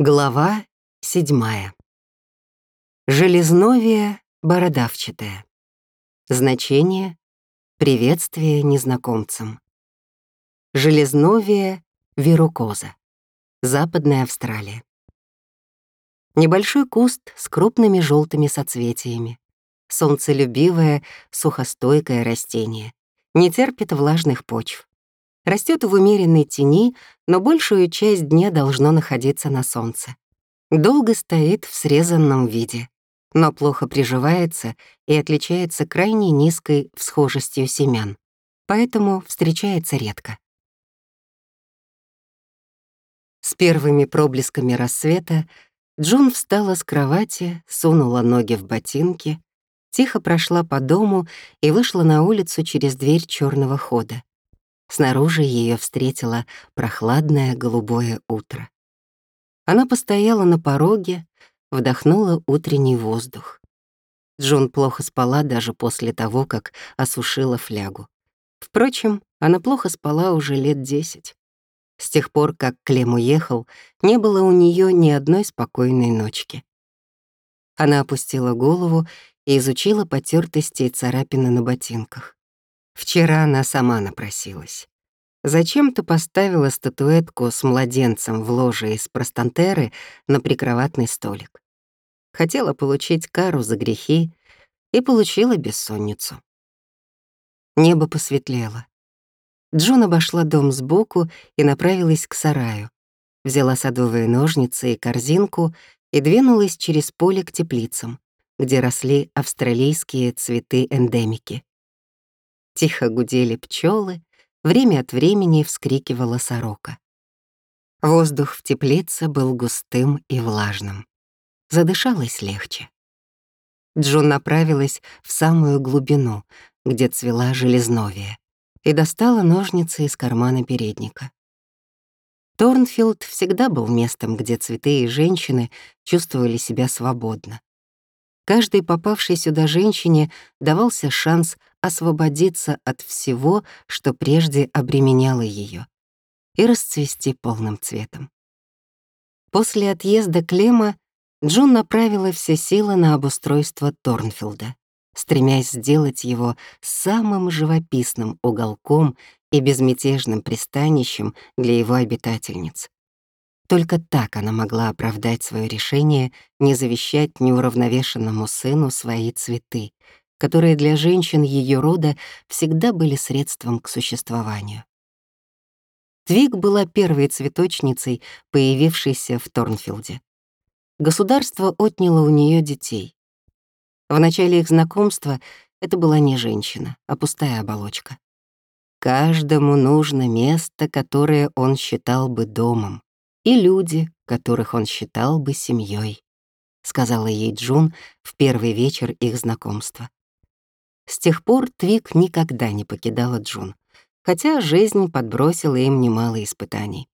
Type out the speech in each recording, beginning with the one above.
Глава седьмая. Железновие бородавчатое. Значение — приветствие незнакомцам. Железновие верукоза. Западная Австралия. Небольшой куст с крупными желтыми соцветиями. Солнцелюбивое, сухостойкое растение. Не терпит влажных почв. Растет в умеренной тени, но большую часть дня должно находиться на солнце. Долго стоит в срезанном виде, но плохо приживается и отличается крайне низкой всхожестью семян, поэтому встречается редко. С первыми проблесками рассвета Джун встала с кровати, сунула ноги в ботинки, тихо прошла по дому и вышла на улицу через дверь черного хода. Снаружи ее встретило прохладное голубое утро. Она постояла на пороге, вдохнула утренний воздух. Джон плохо спала даже после того, как осушила флягу. Впрочем, она плохо спала уже лет десять. С тех пор, как Клем уехал, не было у нее ни одной спокойной ночки. Она опустила голову и изучила потертости и царапины на ботинках. Вчера она сама напросилась. Зачем-то поставила статуэтку с младенцем в ложе из простантеры на прикроватный столик. Хотела получить кару за грехи и получила бессонницу. Небо посветлело. Джун обошла дом сбоку и направилась к сараю. Взяла садовые ножницы и корзинку и двинулась через поле к теплицам, где росли австралийские цветы-эндемики. Тихо гудели пчелы, время от времени вскрикивала сорока. Воздух в теплице был густым и влажным. Задышалось легче. Джун направилась в самую глубину, где цвела железновия, и достала ножницы из кармана передника. Торнфилд всегда был местом, где цветы и женщины чувствовали себя свободно. Каждой попавшей сюда женщине давался шанс освободиться от всего, что прежде обременяло ее, и расцвести полным цветом. После отъезда Клема Джун направила все силы на обустройство Торнфилда, стремясь сделать его самым живописным уголком и безмятежным пристанищем для его обитательниц. Только так она могла оправдать свое решение не завещать неуравновешенному сыну свои цветы, которые для женщин ее рода всегда были средством к существованию. Твиг была первой цветочницей, появившейся в Торнфилде. Государство отняло у нее детей. В начале их знакомства это была не женщина, а пустая оболочка. Каждому нужно место, которое он считал бы домом и люди, которых он считал бы семьей, сказала ей Джун в первый вечер их знакомства. С тех пор Твик никогда не покидала Джун, хотя жизнь подбросила им немало испытаний.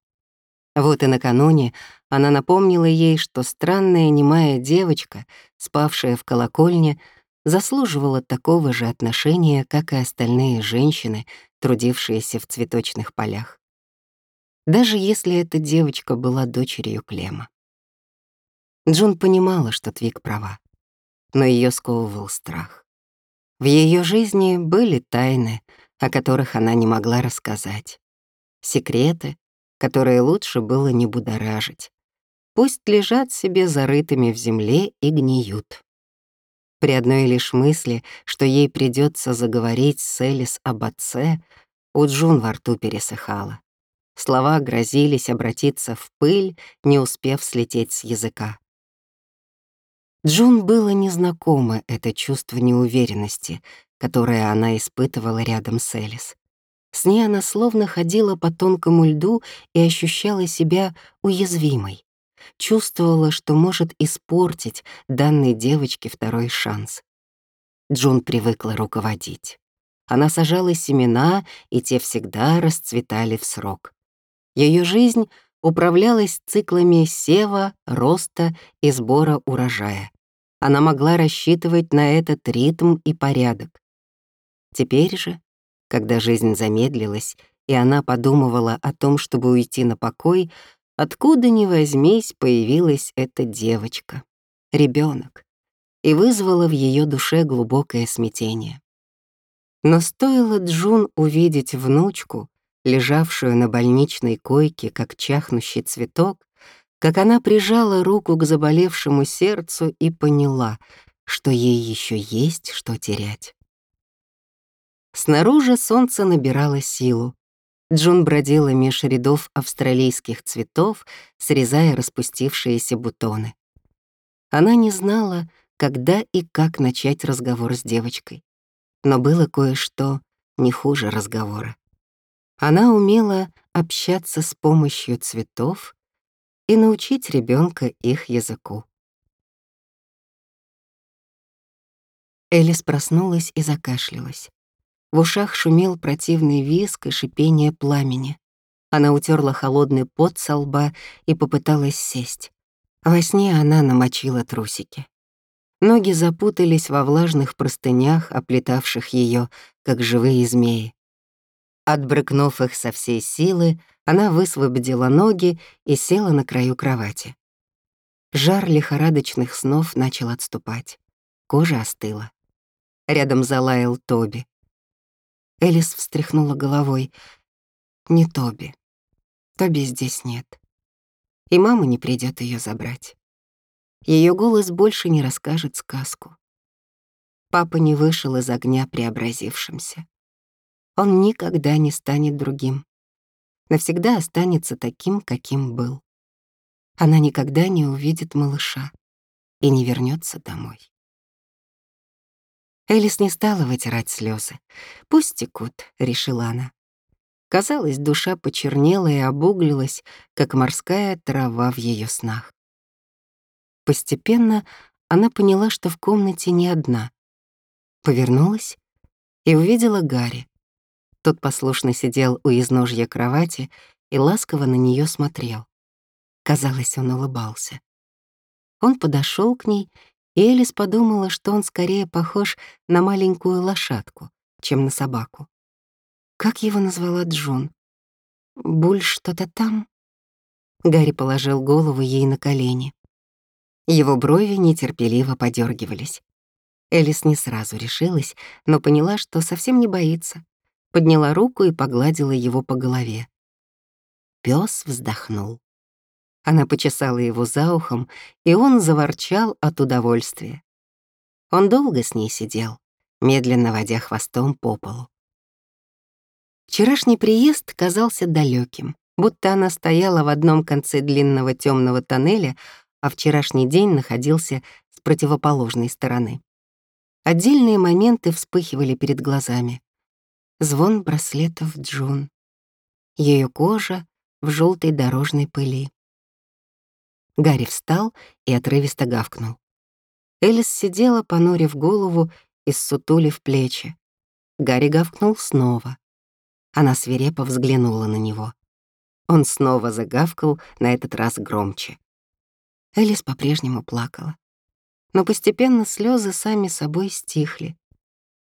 Вот и накануне она напомнила ей, что странная немая девочка, спавшая в колокольне, заслуживала такого же отношения, как и остальные женщины, трудившиеся в цветочных полях даже если эта девочка была дочерью Клема. Джун понимала, что Твик права, но ее сковывал страх. В ее жизни были тайны, о которых она не могла рассказать, секреты, которые лучше было не будоражить. Пусть лежат себе зарытыми в земле и гниют. При одной лишь мысли, что ей придется заговорить с Элис об отце, у Джун во рту пересыхала. Слова грозились обратиться в пыль, не успев слететь с языка. Джун было незнакомо это чувство неуверенности, которое она испытывала рядом с Элис. С ней она словно ходила по тонкому льду и ощущала себя уязвимой. Чувствовала, что может испортить данной девочке второй шанс. Джун привыкла руководить. Она сажала семена, и те всегда расцветали в срок. Ее жизнь управлялась циклами сева, роста и сбора урожая. Она могла рассчитывать на этот ритм и порядок. Теперь же, когда жизнь замедлилась, и она подумывала о том, чтобы уйти на покой, откуда ни возьмись появилась эта девочка, ребенок, и вызвала в ее душе глубокое смятение. Но стоило Джун увидеть внучку, лежавшую на больничной койке, как чахнущий цветок, как она прижала руку к заболевшему сердцу и поняла, что ей еще есть что терять. Снаружи солнце набирало силу. Джун бродила меж рядов австралийских цветов, срезая распустившиеся бутоны. Она не знала, когда и как начать разговор с девочкой. Но было кое-что не хуже разговора. Она умела общаться с помощью цветов и научить ребенка их языку. Элис проснулась и закашлялась. В ушах шумел противный визг и шипение пламени. Она утерла холодный пот со лба и попыталась сесть. Во сне она намочила трусики. Ноги запутались во влажных простынях, оплетавших ее, как живые змеи. Отбрыкнув их со всей силы, она высвободила ноги и села на краю кровати. Жар лихорадочных снов начал отступать. Кожа остыла. Рядом залаял Тоби. Элис встряхнула головой. Не Тоби. Тоби здесь нет. И мама не придет ее забрать. Ее голос больше не расскажет сказку. Папа не вышел из огня преобразившимся. Он никогда не станет другим. Навсегда останется таким, каким был. Она никогда не увидит малыша и не вернется домой. Элис не стала вытирать слезы. «Пусть текут», — решила она. Казалось, душа почернела и обуглилась, как морская трава в ее снах. Постепенно она поняла, что в комнате не одна. Повернулась и увидела Гарри. Тот послушно сидел у изножья кровати и ласково на нее смотрел. Казалось, он улыбался. Он подошел к ней и Элис подумала, что он скорее похож на маленькую лошадку, чем на собаку. Как его назвала Джун? «Буль что-то там?» Гарри положил голову ей на колени. Его брови нетерпеливо подергивались. Элис не сразу решилась, но поняла, что совсем не боится. Подняла руку и погладила его по голове. Пёс вздохнул. Она почесала его за ухом, и он заворчал от удовольствия. Он долго с ней сидел, медленно водя хвостом по полу. Вчерашний приезд казался далеким, будто она стояла в одном конце длинного темного тоннеля, а вчерашний день находился с противоположной стороны. Отдельные моменты вспыхивали перед глазами. Звон браслетов Джун. Ее кожа в желтой дорожной пыли. Гарри встал и отрывисто гавкнул. Элис сидела, понурив голову и ссутулив плечи. Гарри гавкнул снова. Она свирепо взглянула на него. Он снова загавкал, на этот раз громче. Элис по-прежнему плакала. Но постепенно слезы сами собой стихли.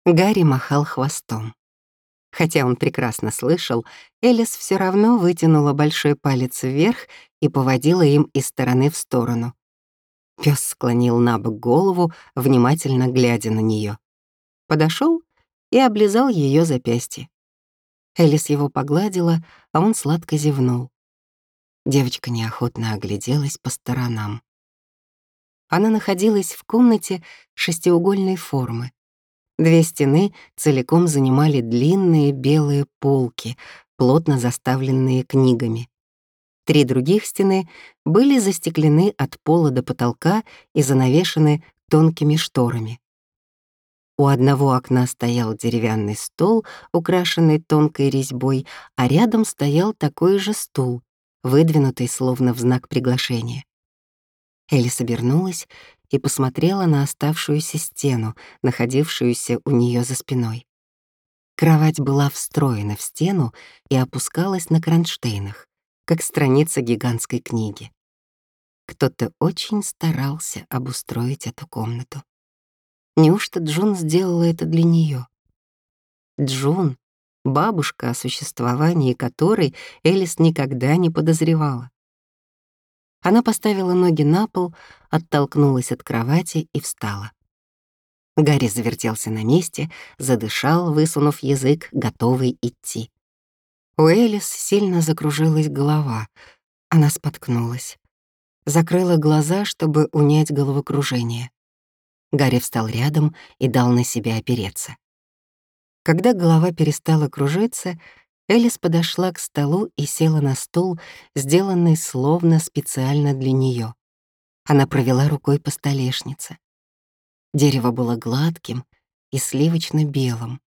Гарри махал хвостом. Хотя он прекрасно слышал, Элис все равно вытянула большой палец вверх и поводила им из стороны в сторону. Пес склонил на бок голову, внимательно глядя на нее. Подошел и облизал ее запястье. Элис его погладила, а он сладко зевнул. Девочка неохотно огляделась по сторонам. Она находилась в комнате шестиугольной формы. Две стены целиком занимали длинные белые полки, плотно заставленные книгами. Три других стены были застеклены от пола до потолка и занавешены тонкими шторами. У одного окна стоял деревянный стол, украшенный тонкой резьбой, а рядом стоял такой же стул, выдвинутый словно в знак приглашения. Элис обернулась и посмотрела на оставшуюся стену, находившуюся у нее за спиной. Кровать была встроена в стену и опускалась на кронштейнах, как страница гигантской книги. Кто-то очень старался обустроить эту комнату. Неужто Джун сделала это для нее? Джун — бабушка, о существовании которой Элис никогда не подозревала. Она поставила ноги на пол, оттолкнулась от кровати и встала. Гарри завертелся на месте, задышал, высунув язык, готовый идти. У Элис сильно закружилась голова. Она споткнулась. Закрыла глаза, чтобы унять головокружение. Гарри встал рядом и дал на себя опереться. Когда голова перестала кружиться, Элис подошла к столу и села на стул, сделанный словно специально для нее. Она провела рукой по столешнице. Дерево было гладким и сливочно-белым,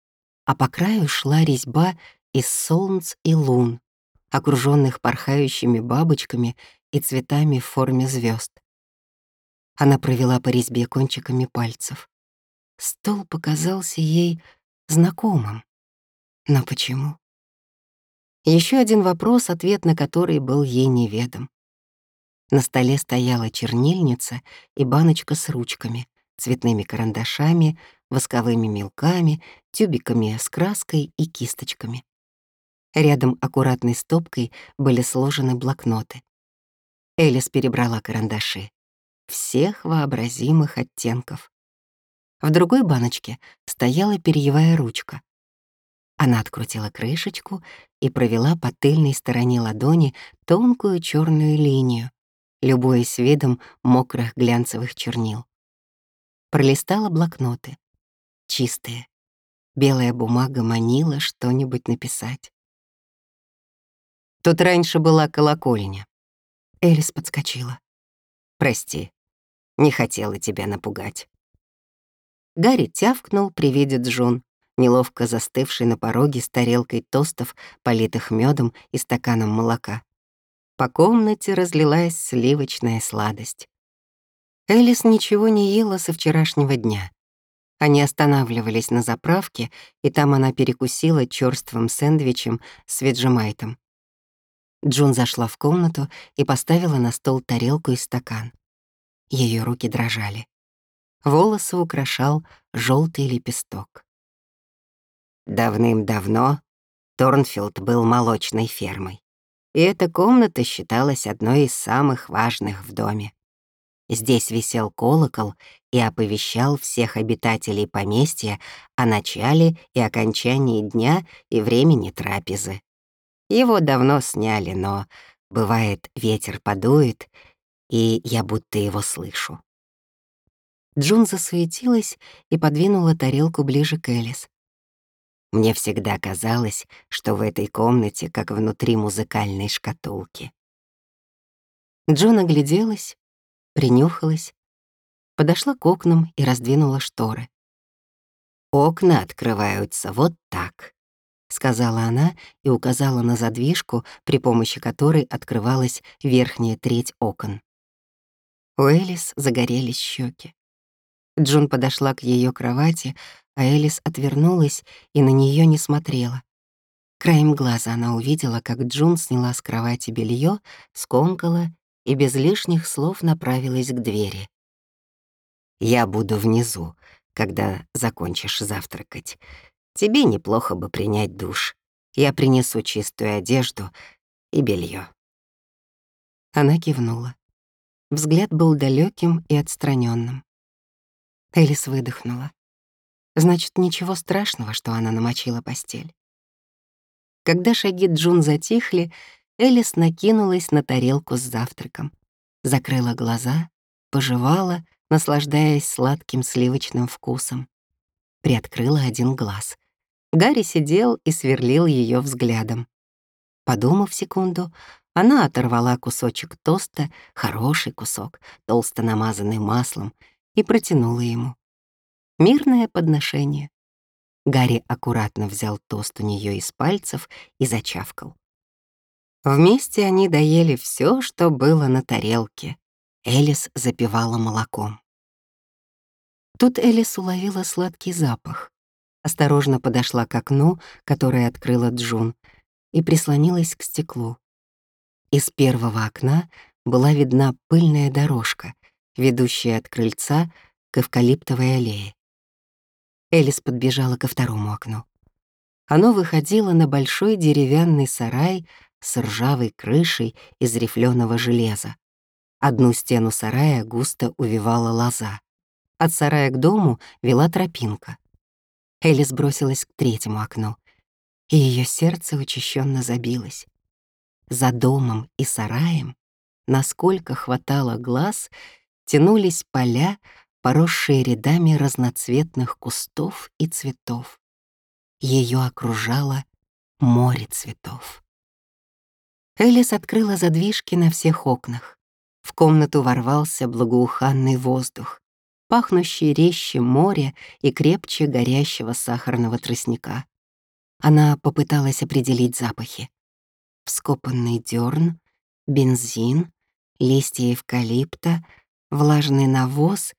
а по краю шла резьба из солнц и лун, окруженных порхающими бабочками и цветами в форме звезд. Она провела по резьбе кончиками пальцев. Стол показался ей знакомым. Но почему? Еще один вопрос, ответ на который был ей неведом. На столе стояла чернильница и баночка с ручками, цветными карандашами, восковыми мелками, тюбиками с краской и кисточками. Рядом аккуратной стопкой были сложены блокноты. Элис перебрала карандаши. Всех вообразимых оттенков. В другой баночке стояла перьевая ручка. Она открутила крышечку и провела по тыльной стороне ладони тонкую черную линию, любуясь видом мокрых глянцевых чернил. Пролистала блокноты. Чистые. Белая бумага манила что-нибудь написать. Тут раньше была колокольня. Элис подскочила. «Прости, не хотела тебя напугать». Гарри тявкнул при виде Джун, неловко застывший на пороге с тарелкой тостов, политых медом и стаканом молока. По комнате разлилась сливочная сладость. Элис ничего не ела со вчерашнего дня. Они останавливались на заправке, и там она перекусила чёрствым сэндвичем с веджемайтом. Джун зашла в комнату и поставила на стол тарелку и стакан. Ее руки дрожали. Волосы украшал желтый лепесток. Давным-давно Торнфилд был молочной фермой, и эта комната считалась одной из самых важных в доме. Здесь висел колокол и оповещал всех обитателей поместья о начале и окончании дня и времени трапезы. Его давно сняли, но, бывает, ветер подует, и я будто его слышу. Джун засуетилась и подвинула тарелку ближе к Элис. Мне всегда казалось, что в этой комнате как внутри музыкальной шкатулки. Джун огляделась, принюхалась, подошла к окнам и раздвинула шторы. Окна открываются вот так, сказала она и указала на задвижку, при помощи которой открывалась верхняя треть окон. У Элис загорелись щеки. Джун подошла к ее кровати, а Элис отвернулась и на нее не смотрела. Краем глаза она увидела, как Джун сняла с кровати белье, скомкала и без лишних слов направилась к двери. «Я буду внизу, когда закончишь завтракать. Тебе неплохо бы принять душ. Я принесу чистую одежду и белье. Она кивнула. Взгляд был далеким и отстраненным. Элис выдохнула. Значит, ничего страшного, что она намочила постель. Когда шаги Джун затихли, Элис накинулась на тарелку с завтраком, закрыла глаза, пожевала, наслаждаясь сладким сливочным вкусом. Приоткрыла один глаз. Гарри сидел и сверлил ее взглядом. Подумав секунду, она оторвала кусочек тоста, хороший кусок, толсто намазанный маслом, и протянула ему. Мирное подношение. Гарри аккуратно взял тост у нее из пальцев и зачавкал. Вместе они доели все, что было на тарелке. Элис запивала молоком. Тут Элис уловила сладкий запах осторожно подошла к окну, которое открыла Джун, и прислонилась к стеклу. Из первого окна была видна пыльная дорожка, ведущая от крыльца к эвкалиптовой аллее. Элис подбежала ко второму окну. Оно выходило на большой деревянный сарай с ржавой крышей из рифленого железа. Одну стену сарая густо увивала лоза. От сарая к дому вела тропинка. Элис бросилась к третьему окну, и ее сердце учащенно забилось. За домом и сараем, насколько хватало глаз, тянулись поля, поросшие рядами разноцветных кустов и цветов. Ее окружало море цветов. Элис открыла задвижки на всех окнах. В комнату ворвался благоуханный воздух, пахнущий резче моря и крепче горящего сахарного тростника. Она попыталась определить запахи. Вскопанный дерн, бензин, листья эвкалипта, влажный навоз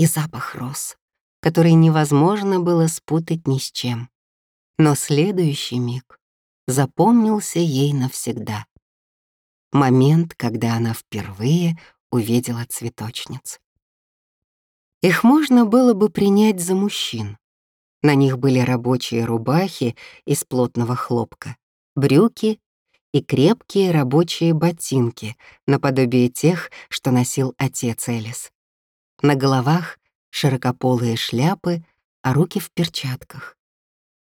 и запах роз, который невозможно было спутать ни с чем. Но следующий миг запомнился ей навсегда. Момент, когда она впервые увидела цветочниц. Их можно было бы принять за мужчин. На них были рабочие рубахи из плотного хлопка, брюки и крепкие рабочие ботинки, наподобие тех, что носил отец Элис. На головах широкополые шляпы, а руки в перчатках.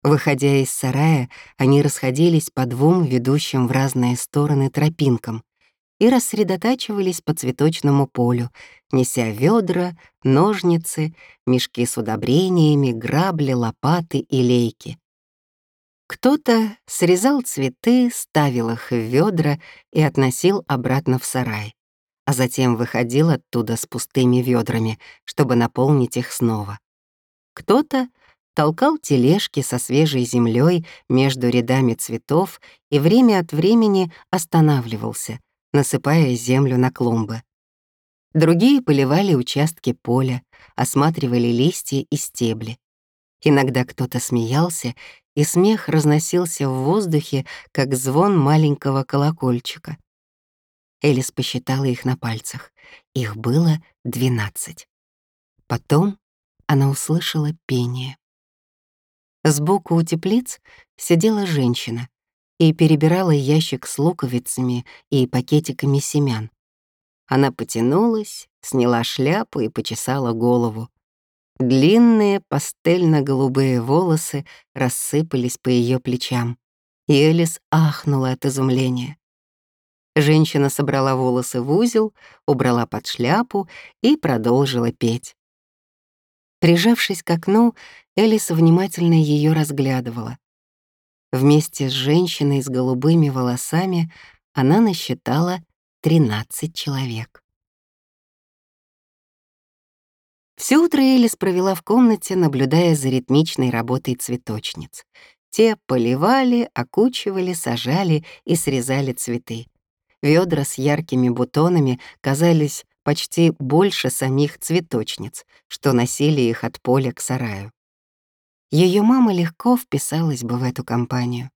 Выходя из сарая, они расходились по двум ведущим в разные стороны тропинкам, и рассредотачивались по цветочному полю, неся ведра, ножницы, мешки с удобрениями, грабли, лопаты и лейки. Кто-то срезал цветы, ставил их в ведра и относил обратно в сарай, а затем выходил оттуда с пустыми ведрами, чтобы наполнить их снова. Кто-то толкал тележки со свежей землей между рядами цветов и время от времени останавливался — насыпая землю на клумбы. Другие поливали участки поля, осматривали листья и стебли. Иногда кто-то смеялся, и смех разносился в воздухе, как звон маленького колокольчика. Элис посчитала их на пальцах. Их было двенадцать. Потом она услышала пение. Сбоку у теплиц сидела женщина, и перебирала ящик с луковицами и пакетиками семян. Она потянулась, сняла шляпу и почесала голову. Длинные пастельно-голубые волосы рассыпались по ее плечам, и Элис ахнула от изумления. Женщина собрала волосы в узел, убрала под шляпу и продолжила петь. Прижавшись к окну, Элис внимательно ее разглядывала. Вместе с женщиной с голубыми волосами она насчитала 13 человек. Все утро Элис провела в комнате, наблюдая за ритмичной работой цветочниц. Те поливали, окучивали, сажали и срезали цветы. Ведра с яркими бутонами казались почти больше самих цветочниц, что носили их от поля к сараю. Ее мама легко вписалась бы в эту компанию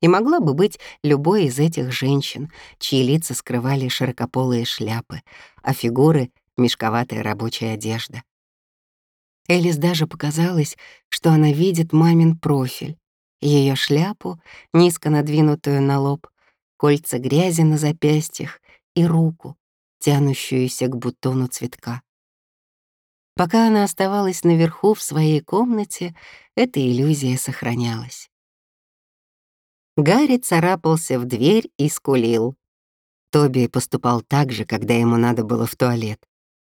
и могла бы быть любой из этих женщин, чьи лица скрывали широкополые шляпы, а фигуры — мешковатая рабочая одежда. Элис даже показалось, что она видит мамин профиль, ее шляпу, низко надвинутую на лоб, кольца грязи на запястьях и руку, тянущуюся к бутону цветка. Пока она оставалась наверху в своей комнате, эта иллюзия сохранялась. Гарри царапался в дверь и скулил. Тоби поступал так же, когда ему надо было в туалет.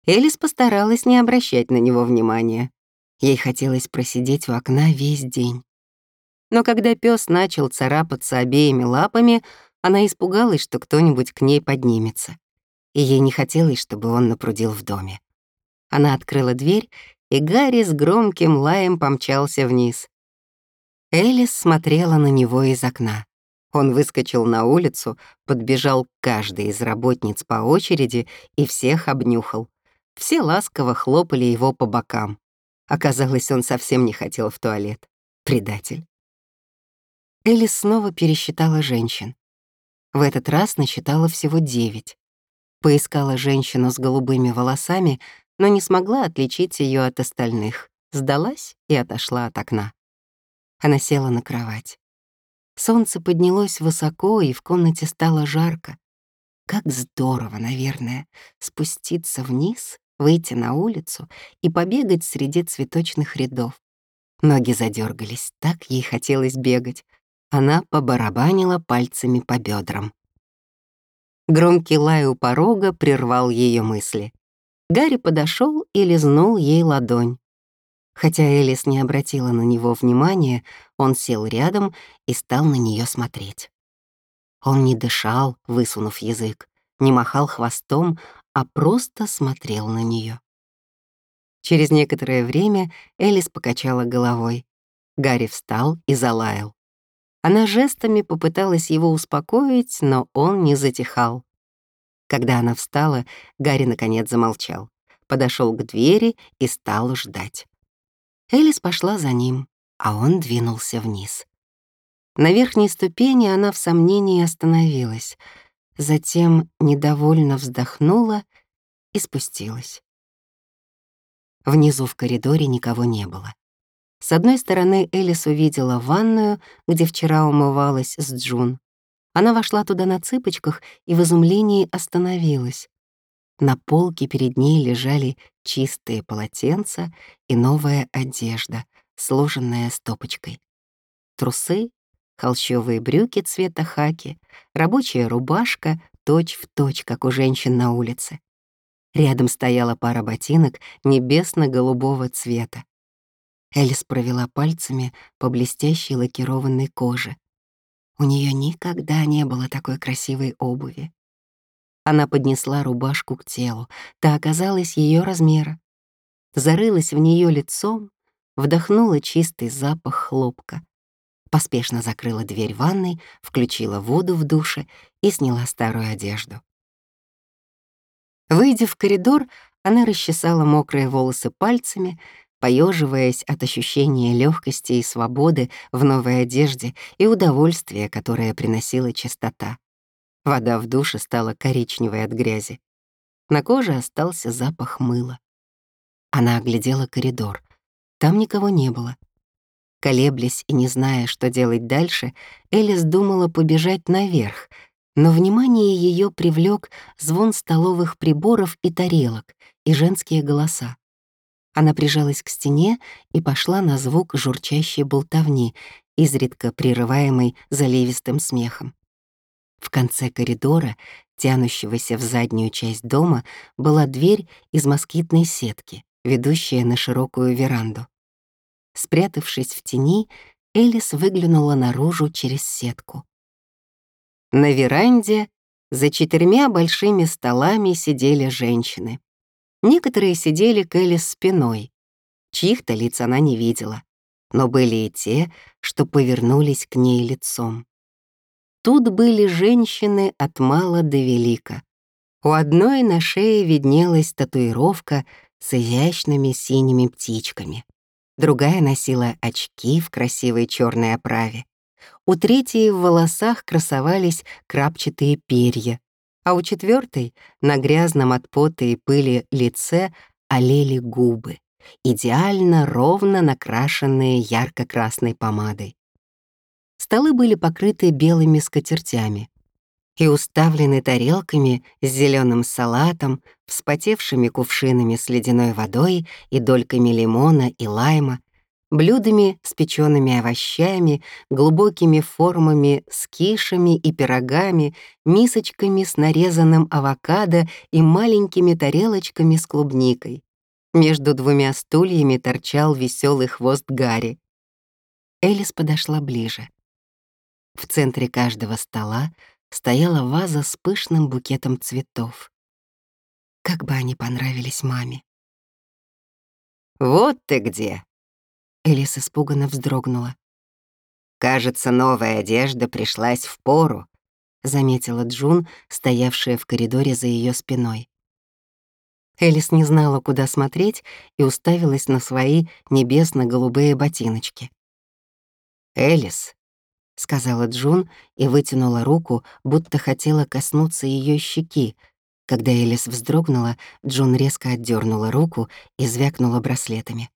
Элис постаралась не обращать на него внимания. Ей хотелось просидеть у окна весь день. Но когда пес начал царапаться обеими лапами, она испугалась, что кто-нибудь к ней поднимется. И ей не хотелось, чтобы он напрудил в доме. Она открыла дверь, и Гарри с громким лаем помчался вниз. Элис смотрела на него из окна. Он выскочил на улицу, подбежал к каждой из работниц по очереди и всех обнюхал. Все ласково хлопали его по бокам. Оказалось, он совсем не хотел в туалет. Предатель. Элис снова пересчитала женщин. В этот раз насчитала всего девять. Поискала женщину с голубыми волосами, но не смогла отличить ее от остальных, сдалась и отошла от окна. Она села на кровать. Солнце поднялось высоко, и в комнате стало жарко. Как здорово, наверное, спуститься вниз, выйти на улицу и побегать среди цветочных рядов. Ноги задергались, так ей хотелось бегать. Она побарабанила пальцами по бедрам. Громкий лай у порога прервал ее мысли. Гарри подошел и лизнул ей ладонь. Хотя Элис не обратила на него внимания, он сел рядом и стал на нее смотреть. Он не дышал, высунув язык, не махал хвостом, а просто смотрел на нее. Через некоторое время Элис покачала головой. Гарри встал и залаял. Она жестами попыталась его успокоить, но он не затихал. Когда она встала, Гарри наконец замолчал, подошел к двери и стал ждать. Элис пошла за ним, а он двинулся вниз. На верхней ступени она в сомнении остановилась, затем недовольно вздохнула и спустилась. Внизу в коридоре никого не было. С одной стороны Элис увидела ванную, где вчера умывалась с Джун. Она вошла туда на цыпочках и в изумлении остановилась. На полке перед ней лежали чистые полотенца и новая одежда, сложенная стопочкой. Трусы, холщовые брюки цвета хаки, рабочая рубашка, точь-в-точь, точь, как у женщин на улице. Рядом стояла пара ботинок небесно-голубого цвета. Элис провела пальцами по блестящей лакированной коже. У нее никогда не было такой красивой обуви. Она поднесла рубашку к телу, та оказалась ее размера. Зарылась в нее лицом, вдохнула чистый запах хлопка. Поспешно закрыла дверь ванной, включила воду в душе и сняла старую одежду. Выйдя в коридор, она расчесала мокрые волосы пальцами, поеживаясь от ощущения легкости и свободы в новой одежде и удовольствия, которое приносила чистота. Вода в душе стала коричневой от грязи. На коже остался запах мыла. Она оглядела коридор. Там никого не было. Колеблясь и не зная, что делать дальше, Элис думала побежать наверх, но внимание ее привлек звон столовых приборов и тарелок и женские голоса. Она прижалась к стене и пошла на звук журчащей болтовни, изредка прерываемой заливистым смехом. В конце коридора, тянущегося в заднюю часть дома, была дверь из москитной сетки, ведущая на широкую веранду. Спрятавшись в тени, Элис выглянула наружу через сетку. На веранде за четырьмя большими столами сидели женщины. Некоторые сидели к Элис спиной. Чьих-то лиц она не видела. Но были и те, что повернулись к ней лицом. Тут были женщины от мала до велика. У одной на шее виднелась татуировка с изящными синими птичками другая носила очки в красивой черной оправе. У третьей в волосах красовались крапчатые перья, а у четвертой на грязном от пота и пыли лице олели губы, идеально ровно накрашенные ярко-красной помадой. Столы были покрыты белыми скатертями, и уставлены тарелками с зеленым салатом, вспотевшими кувшинами с ледяной водой и дольками лимона и лайма, блюдами с печеными овощами, глубокими формами с кишами и пирогами, мисочками с нарезанным авокадо и маленькими тарелочками с клубникой. Между двумя стульями торчал веселый хвост Гарри. Элис подошла ближе. В центре каждого стола стояла ваза с пышным букетом цветов. Как бы они понравились маме. «Вот ты где!» Элис испуганно вздрогнула. «Кажется, новая одежда пришлась в пору», — заметила Джун, стоявшая в коридоре за ее спиной. Элис не знала, куда смотреть, и уставилась на свои небесно-голубые ботиночки. «Элис, — сказала Джун и вытянула руку, будто хотела коснуться ее щеки. Когда Элис вздрогнула, Джун резко отдернула руку и звякнула браслетами.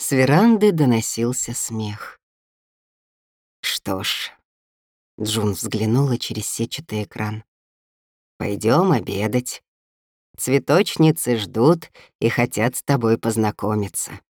С веранды доносился смех. «Что ж...» Джун взглянула через сетчатый экран. Пойдем обедать. Цветочницы ждут и хотят с тобой познакомиться.